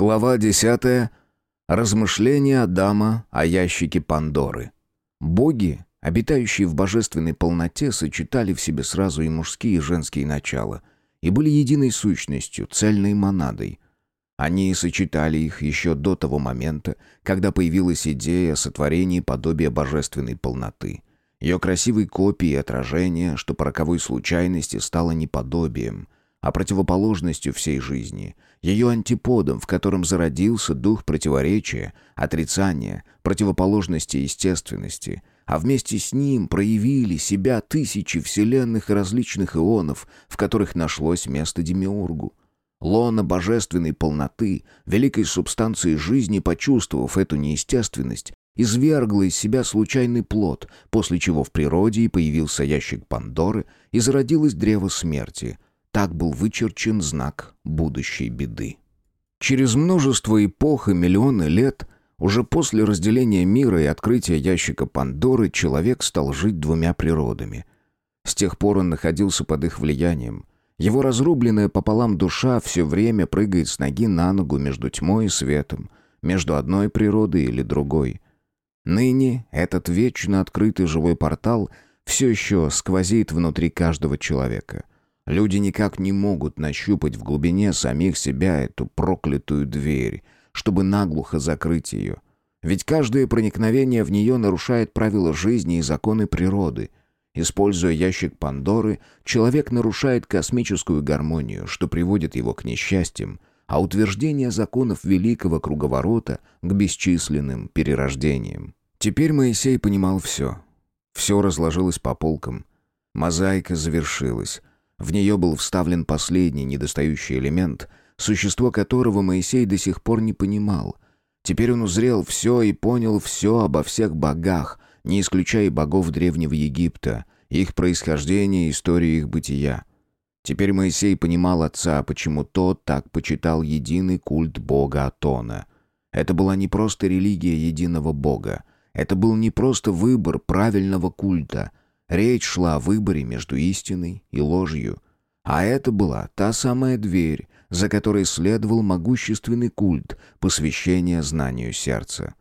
Глава 10. Размышления Адама о ящике Пандоры. Боги, обитающие в божественной полноте, сочетали в себе сразу и мужские, и женские начала, и были единой сущностью, цельной монадой. Они сочетали их еще до того момента, когда появилась идея о сотворении подобия божественной полноты. Ее красивой копии и отражения, что по роковой случайности стало неподобием – а противоположностью всей жизни, ее антиподом, в котором зародился дух противоречия, отрицания, противоположности естественности, а вместе с ним проявили себя тысячи вселенных и различных ионов, в которых нашлось место Демиургу. Лона божественной полноты, великой субстанции жизни, почувствовав эту неестественность, извергла из себя случайный плод, после чего в природе и появился ящик Пандоры и зародилось древо смерти — так был вычерчен знак будущей беды. Через множество эпох и миллионы лет, уже после разделения мира и открытия ящика Пандоры, человек стал жить двумя природами. С тех пор он находился под их влиянием. Его разрубленная пополам душа все время прыгает с ноги на ногу между тьмой и светом, между одной природой или другой. Ныне этот вечно открытый живой портал все еще сквозит внутри каждого человека. Люди никак не могут нащупать в глубине самих себя эту проклятую дверь, чтобы наглухо закрыть ее. Ведь каждое проникновение в нее нарушает правила жизни и законы природы. Используя ящик Пандоры, человек нарушает космическую гармонию, что приводит его к несчастьям, а утверждение законов великого круговорота к бесчисленным перерождениям. Теперь Моисей понимал все. Все разложилось по полкам. Мозаика завершилась. В нее был вставлен последний недостающий элемент, существо которого Моисей до сих пор не понимал. Теперь он узрел все и понял все обо всех богах, не исключая богов Древнего Египта, их происхождение и историю их бытия. Теперь Моисей понимал отца, почему тот так почитал единый культ бога Атона. Это была не просто религия единого бога. Это был не просто выбор правильного культа — Речь шла о выборе между истиной и ложью. А это была та самая дверь, за которой следовал могущественный культ посвящения знанию сердца.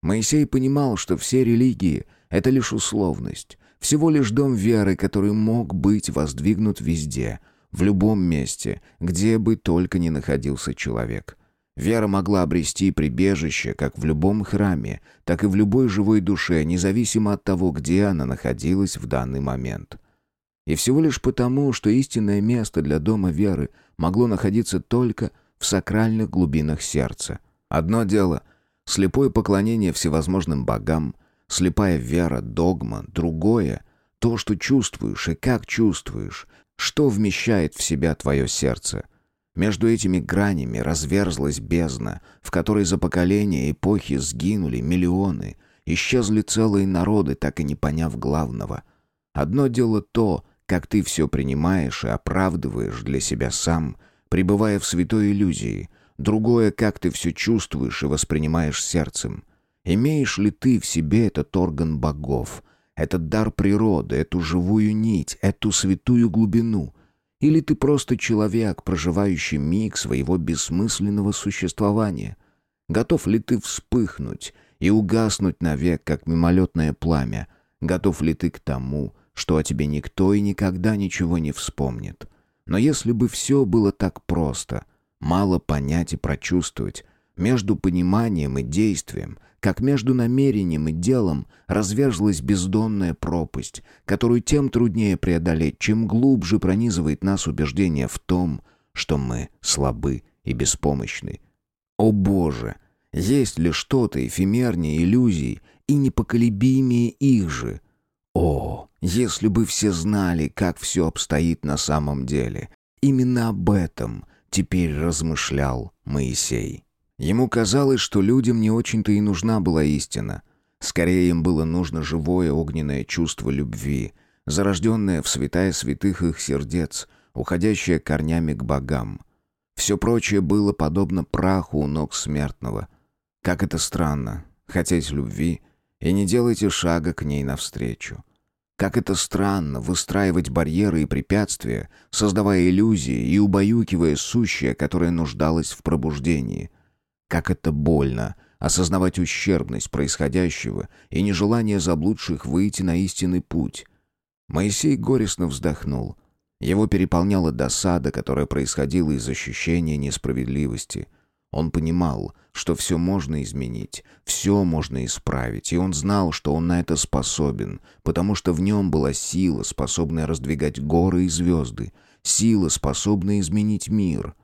Моисей понимал, что все религии — это лишь условность, всего лишь дом веры, который мог быть воздвигнут везде, в любом месте, где бы только ни находился человек. Вера могла обрести прибежище как в любом храме, так и в любой живой душе, независимо от того, где она находилась в данный момент. И всего лишь потому, что истинное место для дома веры могло находиться только в сакральных глубинах сердца. Одно дело — слепое поклонение всевозможным богам, слепая вера, догма, другое — то, что чувствуешь и как чувствуешь, что вмещает в себя твое сердце — между этими гранями разверзлась бездна, в которой за поколения эпохи сгинули миллионы, исчезли целые народы, так и не поняв главного. Одно дело то, как ты все принимаешь и оправдываешь для себя сам, пребывая в святой иллюзии. Другое, как ты все чувствуешь и воспринимаешь сердцем. Имеешь ли ты в себе этот орган богов, этот дар природы, эту живую нить, эту святую глубину — или ты просто человек, проживающий миг своего бессмысленного существования? Готов ли ты вспыхнуть и угаснуть навек, как мимолетное пламя? Готов ли ты к тому, что о тебе никто и никогда ничего не вспомнит? Но если бы все было так просто, мало понять и прочувствовать, между пониманием и действием, как между намерением и делом, разверзлась бездонная пропасть, которую тем труднее преодолеть, чем глубже пронизывает нас убеждение в том, что мы слабы и беспомощны. О Боже! Есть ли что-то эфемернее иллюзий и непоколебимее их же? О, если бы все знали, как все обстоит на самом деле! Именно об этом теперь размышлял Моисей. Ему казалось, что людям не очень-то и нужна была истина. Скорее им было нужно живое огненное чувство любви, зарожденное в святая святых их сердец, уходящее корнями к богам. Все прочее было подобно праху у ног смертного. Как это странно, хотеть любви и не делайте шага к ней навстречу. Как это странно выстраивать барьеры и препятствия, создавая иллюзии и убаюкивая сущее, которое нуждалось в пробуждении — Как это больно осознавать ущербность происходящего и нежелание заблудших выйти на истинный путь. Моисей горестно вздохнул. Его переполняла досада, которая происходила из ощущения несправедливости. Он понимал, что все можно изменить, все можно исправить, и он знал, что он на это способен, потому что в нем была сила, способная раздвигать горы и звезды, сила, способная изменить мир.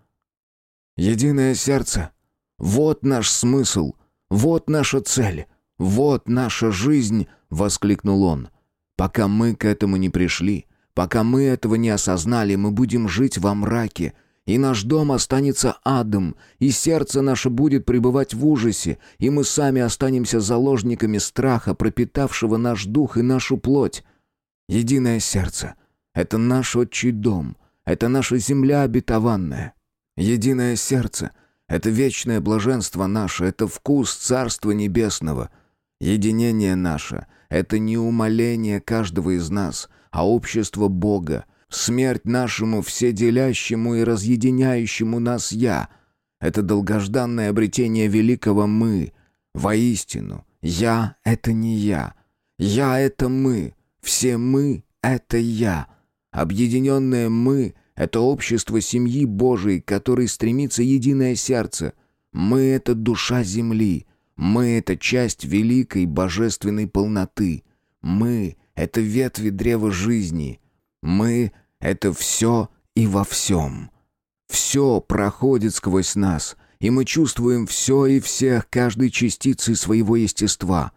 «Единое сердце! Вот наш смысл! Вот наша цель! Вот наша жизнь!» — воскликнул он. «Пока мы к этому не пришли, пока мы этого не осознали, мы будем жить во мраке, и наш дом останется адом, и сердце наше будет пребывать в ужасе, и мы сами останемся заложниками страха, пропитавшего наш дух и нашу плоть. Единое сердце — это наш отчий дом, это наша земля обетованная. Единое сердце — это вечное блаженство наше, это вкус Царства Небесного. Единение наше — это не умоление каждого из нас, а общество Бога, смерть нашему вседелящему и разъединяющему нас «Я». Это долгожданное обретение великого «Мы». Воистину, «Я» — это не «Я». «Я» — это «Мы». Все «Мы» — это «Я». Объединенное «Мы» — это общество семьи Божией, которой стремится единое сердце. Мы — это душа земли. Мы — это часть великой божественной полноты. Мы — это ветви древа жизни. Мы — это все и во всем. Все проходит сквозь нас, и мы чувствуем все и всех каждой частицей своего естества.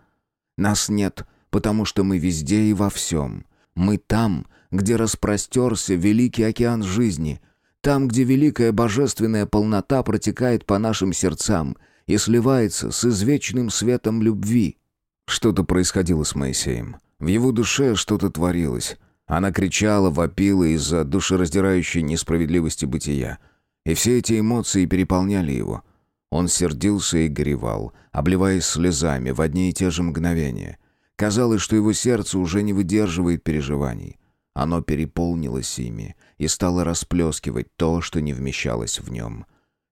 Нас нет, потому что мы везде и во всем. Мы там, где распростерся великий океан жизни, там, где великая божественная полнота протекает по нашим сердцам и сливается с извечным светом любви. Что-то происходило с Моисеем. В его душе что-то творилось. Она кричала, вопила из-за душераздирающей несправедливости бытия. И все эти эмоции переполняли его. Он сердился и горевал, обливаясь слезами в одни и те же мгновения. Казалось, что его сердце уже не выдерживает переживаний. Оно переполнилось ими и стало расплескивать то, что не вмещалось в нем.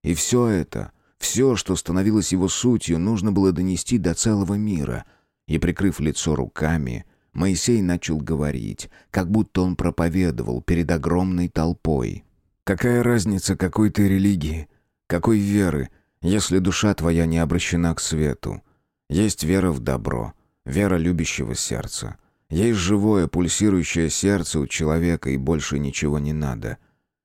И все это, все, что становилось его сутью, нужно было донести до целого мира. И, прикрыв лицо руками, Моисей начал говорить, как будто он проповедовал перед огромной толпой. «Какая разница, какой ты религии, какой веры, если душа твоя не обращена к свету? Есть вера в добро, вера любящего сердца». Есть живое, пульсирующее сердце у человека, и больше ничего не надо.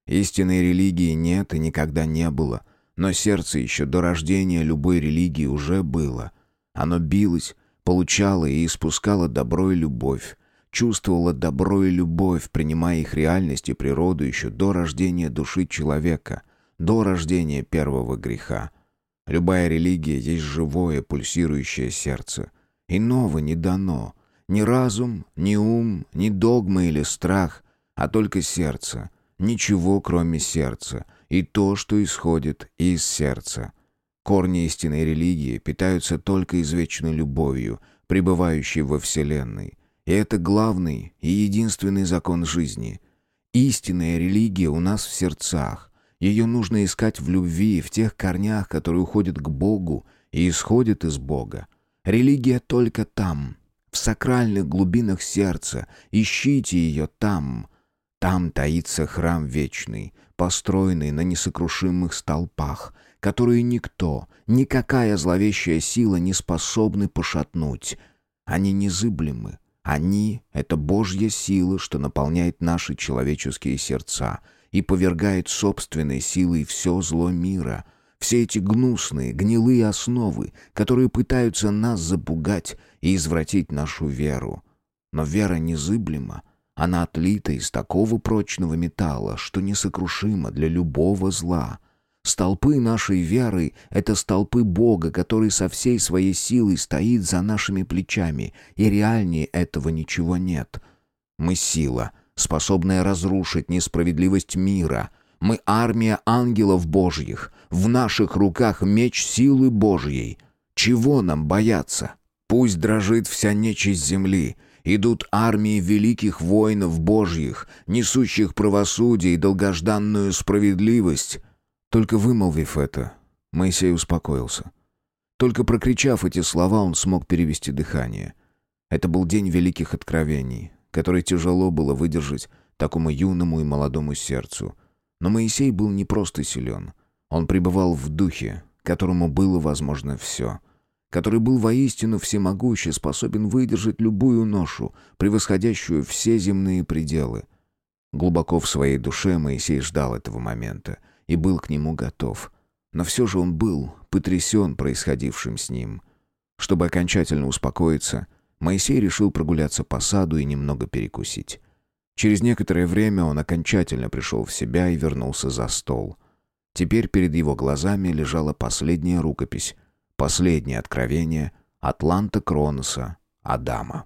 Истинной религии нет и никогда не было, но сердце еще до рождения любой религии уже было. Оно билось, получало и испускало добро и любовь, чувствовало добро и любовь, принимая их реальность и природу еще до рождения души человека, до рождения первого греха. Любая религия есть живое, пульсирующее сердце. Иного не дано — ни разум, ни ум, ни догма или страх, а только сердце. Ничего, кроме сердца, и то, что исходит из сердца. Корни истинной религии питаются только извечной любовью, пребывающей во Вселенной. И это главный и единственный закон жизни. Истинная религия у нас в сердцах. Ее нужно искать в любви, в тех корнях, которые уходят к Богу и исходят из Бога. Религия только там, в сакральных глубинах сердца. Ищите ее там. Там таится храм вечный, построенный на несокрушимых столпах, которые никто, никакая зловещая сила не способны пошатнуть. Они незыблемы. Они — это Божья сила, что наполняет наши человеческие сердца и повергает собственной силой все зло мира — все эти гнусные, гнилые основы, которые пытаются нас запугать и извратить нашу веру. Но вера незыблема. Она отлита из такого прочного металла, что несокрушима для любого зла. Столпы нашей веры — это столпы Бога, который со всей своей силой стоит за нашими плечами, и реальнее этого ничего нет. Мы сила, способная разрушить несправедливость мира — мы армия ангелов божьих. В наших руках меч силы Божьей. Чего нам бояться? Пусть дрожит вся нечисть земли. Идут армии великих воинов божьих, несущих правосудие и долгожданную справедливость. Только вымолвив это, Моисей успокоился. Только прокричав эти слова, он смог перевести дыхание. Это был день великих откровений, который тяжело было выдержать такому юному и молодому сердцу. Но Моисей был не просто силен. Он пребывал в духе, которому было возможно все — который был воистину всемогущий, способен выдержать любую ношу, превосходящую все земные пределы. Глубоко в своей душе Моисей ждал этого момента и был к нему готов. Но все же он был потрясен происходившим с ним. Чтобы окончательно успокоиться, Моисей решил прогуляться по саду и немного перекусить. Через некоторое время он окончательно пришел в себя и вернулся за стол. Теперь перед его глазами лежала последняя рукопись, Последнее откровение Атланта Кроноса Адама.